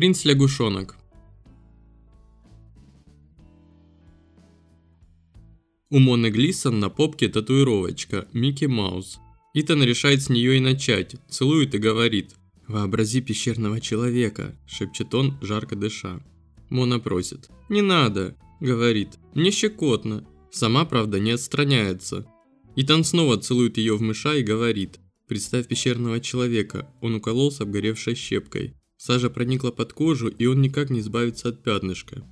Принц-лягушонок. У Моны Глисон на попке татуировочка «Микки Маус». Итан решает с нее и начать, целует и говорит «Вообрази пещерного человека», – шепчет он, жарко дыша. Мона просит «Не надо», – говорит «Мне щекотно». Сама, правда, не отстраняется. Итан снова целует ее в мыша и говорит «Представь пещерного человека, он укололся обгоревшей щепкой. Сажа проникла под кожу, и он никак не избавится от пятнышка.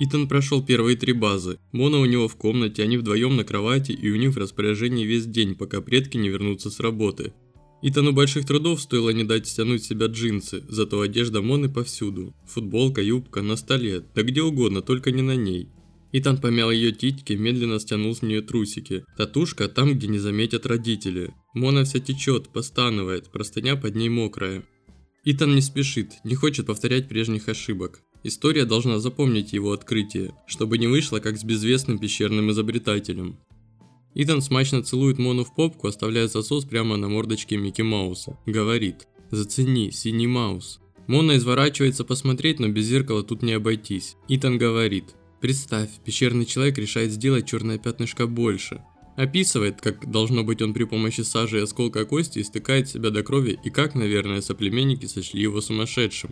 Итан прошел первые три базы. Мона у него в комнате, они вдвоем на кровати, и у них в распоряжении весь день, пока предки не вернутся с работы. Итану больших трудов стоило не дать стянуть себя джинсы, зато одежда Моны повсюду. Футболка, юбка, на столе, да где угодно, только не на ней. Итан помял ее титьки, медленно стянул с нее трусики. Татушка там, где не заметят родители. Мона вся течет, постанывает, простыня под ней мокрая. Итан не спешит, не хочет повторять прежних ошибок. История должна запомнить его открытие, чтобы не вышло как с безвестным пещерным изобретателем. Итан смачно целует Мону в попку, оставляя засос прямо на мордочке Микки Мауса. Говорит «Зацени, синий Маус». Мона изворачивается посмотреть, но без зеркала тут не обойтись. Итан говорит «Представь, пещерный человек решает сделать черное пятнышко больше. Описывает, как должно быть он при помощи сажи и осколка кости истыкает себя до крови и как, наверное, соплеменники сочли его сумасшедшим.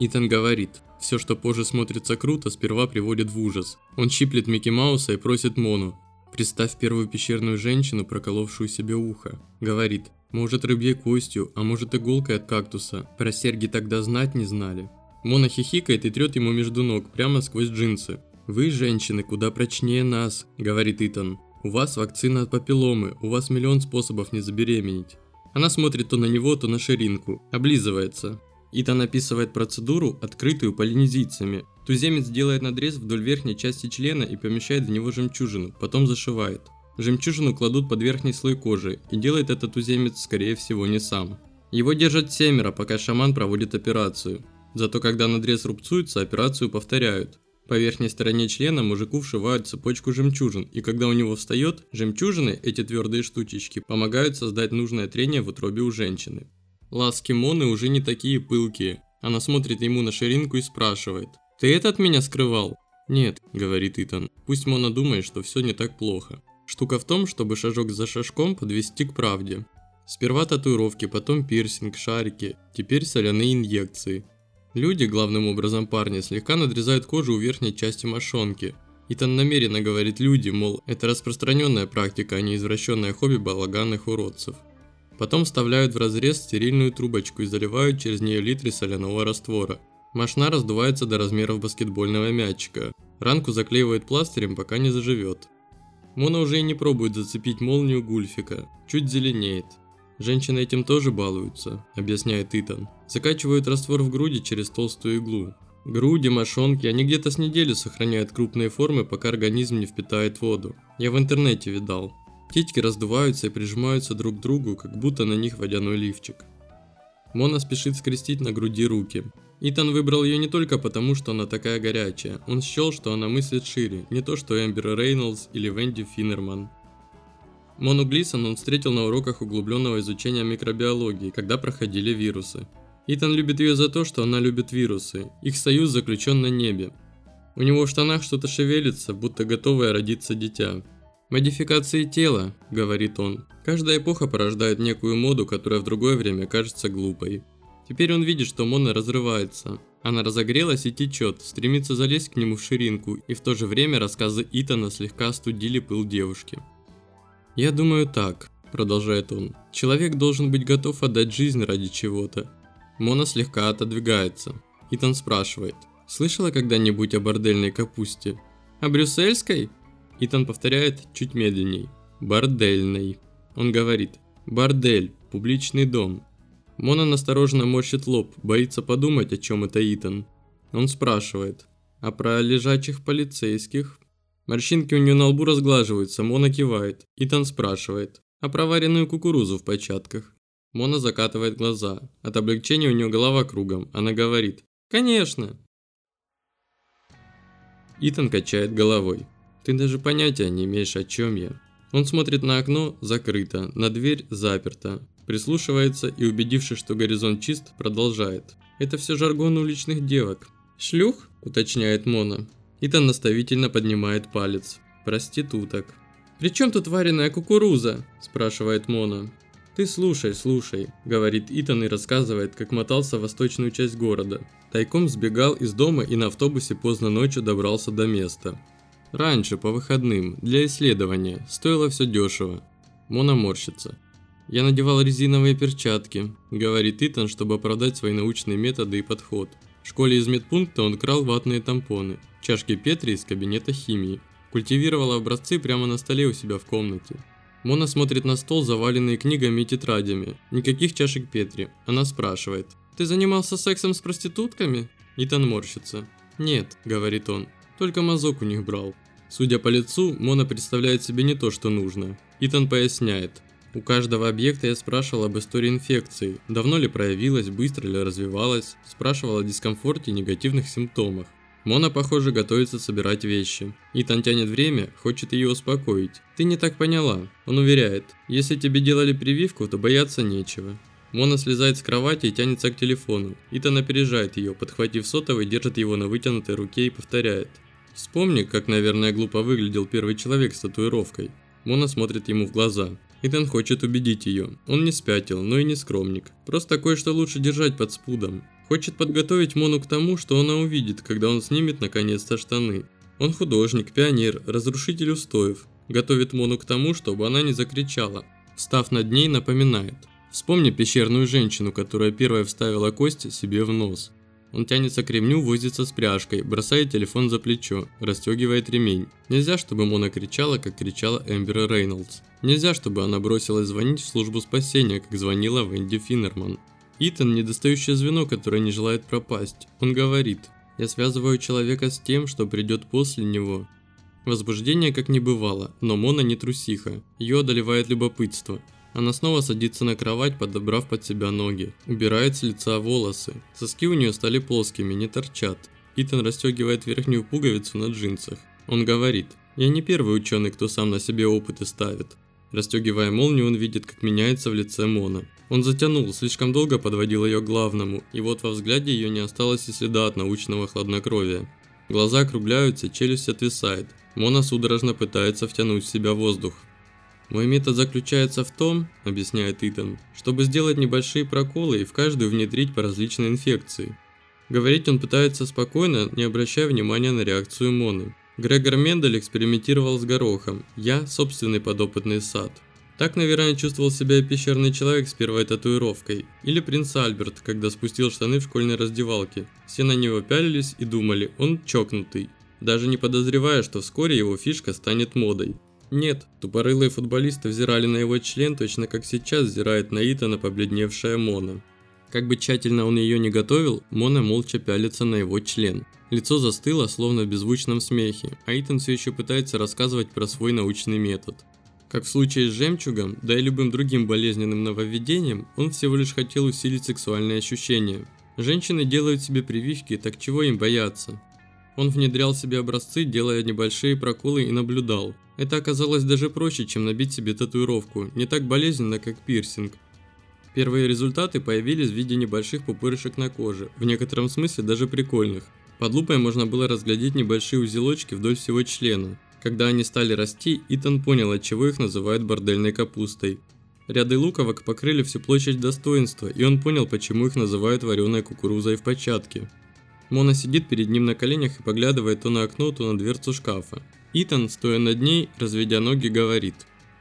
Итан говорит, все, что позже смотрится круто, сперва приводит в ужас. Он щиплет Микки Мауса и просит Мону. Представь первую пещерную женщину, проколовшую себе ухо. Говорит, может рыбьей костью, а может иголкой от кактуса. Про серьги тогда знать не знали. Мона хихикает и трет ему между ног, прямо сквозь джинсы. «Вы, женщины, куда прочнее нас», – говорит Итан. У вас вакцина от папилломы, у вас миллион способов не забеременеть. Она смотрит то на него, то на ширинку, облизывается. Итан описывает процедуру, открытую полинезийцами. Туземец делает надрез вдоль верхней части члена и помещает в него жемчужину, потом зашивает. Жемчужину кладут под верхний слой кожи, и делает это туземец, скорее всего, не сам. Его держат семеро, пока шаман проводит операцию. Зато когда надрез рубцуется, операцию повторяют. По верхней стороне члена мужику вшивают цепочку жемчужин, и когда у него встает, жемчужины, эти твердые штучечки, помогают создать нужное трение в утробе у женщины. Ласки Моны уже не такие пылкие. Она смотрит ему на ширинку и спрашивает. «Ты это от меня скрывал?» «Нет», – говорит Итан. «Пусть Мона думает, что все не так плохо. Штука в том, чтобы шажок за шажком подвести к правде. Сперва татуировки, потом пирсинг, шарики, теперь соляные инъекции. Люди, главным образом парни, слегка надрезают кожу у верхней части мошонки. Итан намеренно говорит люди, мол, это распространенная практика, а не извращенное хобби балаганных уродцев. Потом вставляют в разрез стерильную трубочку и заливают через нее литры соляного раствора. Машина раздувается до размеров баскетбольного мячика. Ранку заклеивают пластырем, пока не заживет. Мона уже и не пробует зацепить молнию гульфика. Чуть зеленеет. Женщины этим тоже балуются, объясняет Итан. Закачивают раствор в груди через толстую иглу. Груди, мошонки, они где-то с неделю сохраняют крупные формы, пока организм не впитает воду. Я в интернете видал. Титьки раздуваются и прижимаются друг к другу, как будто на них водяной лифчик. Мона спешит скрестить на груди руки. Итан выбрал ее не только потому, что она такая горячая. Он счел, что она мыслит шире, не то что Эмбер Рейнольдс или Венди Финнерман. Мону Глисон он встретил на уроках углубленного изучения микробиологии, когда проходили вирусы. Итан любит ее за то, что она любит вирусы. Их союз заключен на небе. У него в штанах что-то шевелится, будто готовое родиться дитя. «Модификации тела», – говорит он. «Каждая эпоха порождает некую моду, которая в другое время кажется глупой». Теперь он видит, что Мона разрывается. Она разогрелась и течет, стремится залезть к нему в ширинку, и в то же время рассказы Итана слегка остудили пыл девушки. «Я думаю так», – продолжает он. «Человек должен быть готов отдать жизнь ради чего-то». Мона слегка отодвигается. Итан спрашивает. «Слышала когда-нибудь о бордельной капусте?» «О брюссельской?» Итан повторяет чуть медленней. «Бордельной». Он говорит. «Бордель. Публичный дом». Мона настороженно морщит лоб, боится подумать, о чем это Итан. Он спрашивает. «А про лежачих полицейских?» Морщинки у нее на лбу разглаживаются, Мона кивает. Итан спрашивает, а про вареную кукурузу в початках? Мона закатывает глаза. От облегчения у нее голова кругом. Она говорит, конечно. Итан качает головой. Ты даже понятия не имеешь, о чем я. Он смотрит на окно, закрыто, на дверь, заперто. Прислушивается и, убедившись, что горизонт чист, продолжает. Это все жаргон уличных девок. Шлюх, уточняет Мона. Итан наставительно поднимает палец. Проституток. «При чем тут вареная кукуруза?» – спрашивает Мона. «Ты слушай, слушай», – говорит Итан и рассказывает, как мотался в восточную часть города. Тайком сбегал из дома и на автобусе поздно ночью добрался до места. Раньше, по выходным, для исследования, стоило все дешево. Мона морщится. «Я надевал резиновые перчатки», – говорит Итан, чтобы оправдать свои научные методы и подход. В школе из медпункта он крал ватные тампоны, чашки Петри из кабинета химии. Культивировал образцы прямо на столе у себя в комнате. Мона смотрит на стол, заваленный книгами и тетрадями. Никаких чашек Петри. Она спрашивает. «Ты занимался сексом с проститутками?» Итан морщится. «Нет», – говорит он. «Только мазок у них брал». Судя по лицу, Мона представляет себе не то, что нужно. Итан поясняет. У каждого объекта я спрашивал об истории инфекции, давно ли проявилась, быстро ли развивалась, спрашивал о дискомфорте и негативных симптомах. Мона, похоже, готовится собирать вещи. Итан тянет время, хочет ее успокоить. «Ты не так поняла». Он уверяет, если тебе делали прививку, то бояться нечего. Мона слезает с кровати и тянется к телефону. Итан опережает ее, подхватив сотовый, держит его на вытянутой руке и повторяет. Вспомни, как, наверное, глупо выглядел первый человек с татуировкой. Мона смотрит ему в глаза. Итан хочет убедить ее. Он не спятил, но и не скромник. Просто кое-что лучше держать под спудом. Хочет подготовить Мону к тому, что она увидит, когда он снимет наконец-то штаны. Он художник, пионер, разрушитель устоев. Готовит Мону к тому, чтобы она не закричала. Встав над ней, напоминает. Вспомни пещерную женщину, которая первая вставила кости себе в нос. Он тянется к ремню, возится с пряжкой, бросает телефон за плечо, расстегивает ремень. Нельзя, чтобы Мона кричала, как кричала Эмбер Рейнольдс. Нельзя, чтобы она бросилась звонить в службу спасения, как звонила Венди Финнерман. Итан – недостающее звено, которое не желает пропасть. Он говорит, «Я связываю человека с тем, что придет после него». Возбуждение как не бывало, но Мона не трусиха. Ее одолевает любопытство. Она снова садится на кровать, подобрав под себя ноги. Убирает с лица волосы. Соски у нее стали плоскими, не торчат. Итан расстегивает верхнюю пуговицу на джинсах. Он говорит, «Я не первый ученый, кто сам на себе опыты ставит». Расстегивая молнию, он видит, как меняется в лице Мона. Он затянул, слишком долго подводил ее к главному, и вот во взгляде ее не осталось и следа от научного хладнокровия. Глаза округляются, челюсть отвисает. Мона судорожно пытается втянуть в себя воздух. Мой метод заключается в том, объясняет Итан, чтобы сделать небольшие проколы и в каждую внедрить по различной инфекции. Говорить он пытается спокойно, не обращая внимания на реакцию Моны. Грегор Мендель экспериментировал с горохом, я – собственный подопытный сад. Так, наверное, чувствовал себя пещерный человек с первой татуировкой. Или принц Альберт, когда спустил штаны в школьной раздевалке. Все на него пялились и думали, он чокнутый. Даже не подозревая, что вскоре его фишка станет модой. Нет, тупорылые футболисты взирали на его член точно как сейчас взирает на Итана побледневшая Мона. Как бы тщательно он ее не готовил, Мона молча пялится на его член. Лицо застыло, словно в беззвучном смехе, а Итан все еще пытается рассказывать про свой научный метод. Как в случае с жемчугом, да и любым другим болезненным нововведением, он всего лишь хотел усилить сексуальные ощущения. Женщины делают себе прививки, так чего им бояться? Он внедрял себе образцы, делая небольшие проколы и наблюдал. Это оказалось даже проще, чем набить себе татуировку, не так болезненно, как пирсинг. Первые результаты появились в виде небольших пупырышек на коже, в некотором смысле даже прикольных. Под лупой можно было разглядеть небольшие узелочки вдоль всего члена. Когда они стали расти, Итан понял, от чего их называют бордельной капустой. Ряды луковок покрыли всю площадь достоинства, и он понял, почему их называют вареной кукурузой в початке. Мона сидит перед ним на коленях и поглядывает то на окно, то на дверцу шкафа. Итан, стоя над ней, разведя ноги, говорит.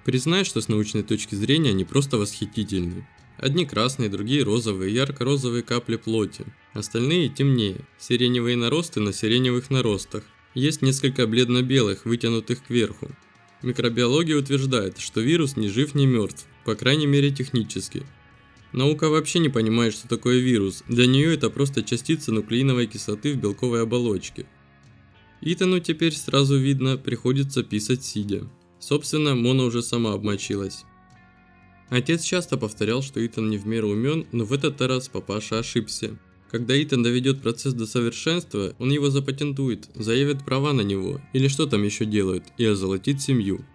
Признай, что с научной точки зрения они просто восхитительны. Одни красные, другие розовые, ярко-розовые капли плоти. Остальные темнее, сиреневые наросты на сиреневых наростах. Есть несколько бледно-белых, вытянутых кверху. Микробиология утверждает, что вирус ни жив, ни мертв, по крайней мере технически. Наука вообще не понимает, что такое вирус, для нее это просто частица нуклеиновой кислоты в белковой оболочке. Итану теперь сразу видно, приходится писать сидя. Собственно, Мона уже сама обмочилась. Отец часто повторял, что Итан не в меру умен, но в этот раз папаша ошибся. Когда Итан доведет процесс до совершенства, он его запатентует, заявит права на него, или что там еще делают, и озолотит семью.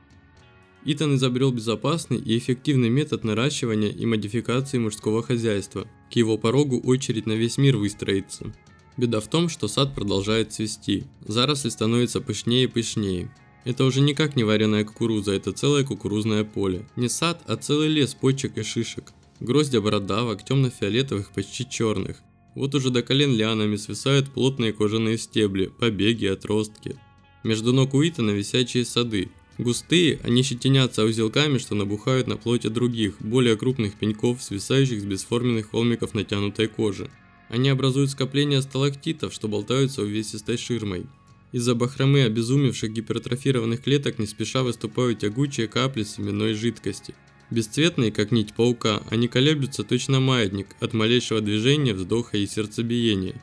Итан изобрел безопасный и эффективный метод наращивания и модификации мужского хозяйства. К его порогу очередь на весь мир выстроится. Беда в том, что сад продолжает цвести. Заросли становятся пышнее и пышнее. Это уже никак не вареная кукуруза, это целое кукурузное поле. Не сад, а целый лес почек и шишек. Гроздья бородавок, темно-фиолетовых, почти черных. Вот уже до колен лианами свисают плотные кожаные стебли, побеги, отростки. Между ног Уитона висячие сады. Густые, они щетинятся узелками, что набухают на плоти других, более крупных пеньков, свисающих с бесформенных холмиков натянутой кожи. Они образуют скопление сталактитов, что болтаются увесистой ширмой. Из-за бахромы обезумевших гипертрофированных клеток не спеша выступают тягучие капли семенной жидкости. Бесцветные, как нить паука, они колеблются точно маятник от малейшего движения, вздоха и сердцебиения.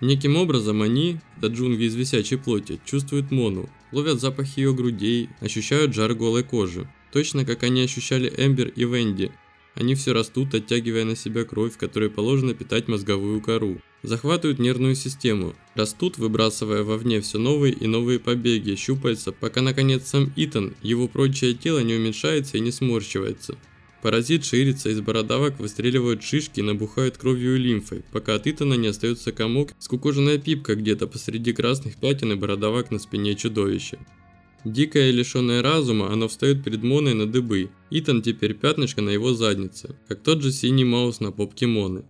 Неким образом они, джунгли из висячей плоти, чувствуют Мону, ловят запах ее грудей, ощущают жар голой кожи. Точно как они ощущали Эмбер и Венди, они все растут, оттягивая на себя кровь, которой положено питать мозговую кору. Захватывают нервную систему, растут, выбрасывая вовне все новые и новые побеги, щупальца, пока наконец сам Итан, его прочее тело не уменьшается и не сморщивается. Паразит ширится, из бородавок выстреливают шишки и набухают кровью и лимфой, пока от Итана не остается комок, скукоженная пипка где-то посреди красных пятен и бородавок на спине чудовища. Дикое и лишенное разума, оно встает перед Моной на дыбы. Итан теперь пятнышко на его заднице, как тот же синий маус на попке Моны.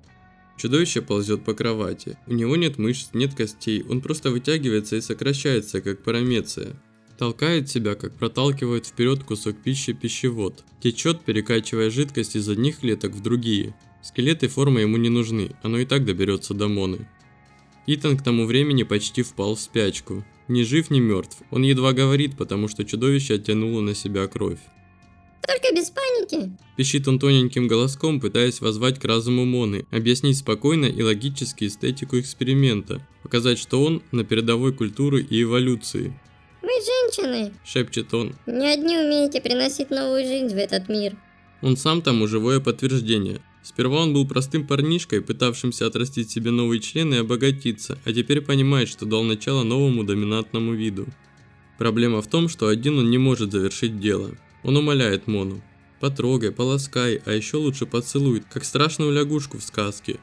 Чудовище ползет по кровати. У него нет мышц, нет костей, он просто вытягивается и сокращается, как парамеция. Толкает себя, как проталкивает вперед кусок пищи пищевод. Течет, перекачивая жидкость из одних клеток в другие. Скелеты формы ему не нужны, оно и так доберется до Моны. Итан к тому времени почти впал в спячку. Ни жив, ни мертв. Он едва говорит, потому что чудовище оттянуло на себя кровь. Только без паники. Пищит он тоненьким голоском, пытаясь воззвать к разуму Моны, объяснить спокойно и логически эстетику эксперимента, показать, что он на передовой культуры и эволюции. Вы женщины, шепчет он. Не одни умеете приносить новую жизнь в этот мир. Он сам тому живое подтверждение. Сперва он был простым парнишкой, пытавшимся отрастить себе новые члены и обогатиться, а теперь понимает, что дал начало новому доминантному виду. Проблема в том, что один он не может завершить дело. Он умоляет Мону. Потрогай, полоскай, а еще лучше поцелуй, как страшную лягушку в сказке.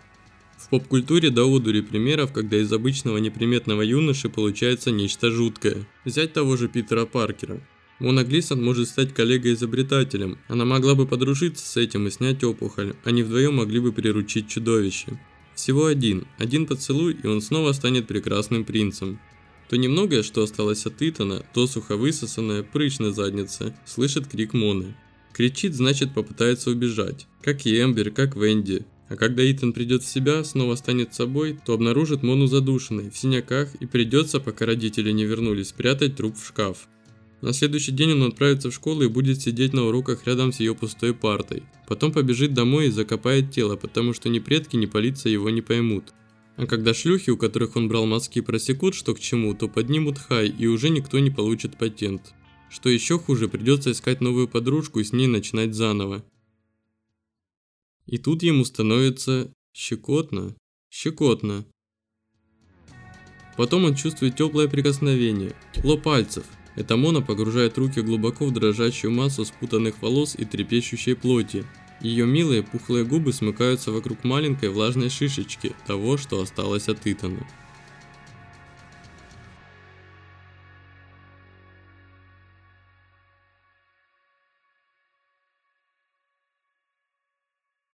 В поп-культуре до одури примеров, когда из обычного неприметного юноши получается нечто жуткое. Взять того же Питера Паркера. Мона Глисон может стать коллегой-изобретателем. Она могла бы подружиться с этим и снять опухоль. Они вдвоем могли бы приручить чудовище. Всего один. Один поцелуй, и он снова станет прекрасным принцем. То немногое, что осталось от Итана, то сухо высосанная, прыщ на слышит крик Моны. Кричит, значит попытается убежать. Как и Эмбер, как Венди. А когда Итан придет в себя, снова станет собой, то обнаружит Мону задушенной, в синяках и придется, пока родители не вернулись, спрятать труп в шкаф. На следующий день он отправится в школу и будет сидеть на уроках рядом с ее пустой партой. Потом побежит домой и закопает тело, потому что ни предки, ни полиция его не поймут. А когда шлюхи, у которых он брал мазки, просекут, что к чему, то поднимут хай, и уже никто не получит патент. Что еще хуже, придется искать новую подружку и с ней начинать заново. И тут ему становится щекотно, щекотно. Потом он чувствует теплое прикосновение, тепло пальцев, эта Мона погружает руки глубоко в дрожащую массу спутанных волос и трепещущей плоти. Ее милые пухлые губы смыкаются вокруг маленькой влажной шишечки того, что осталось от Итана.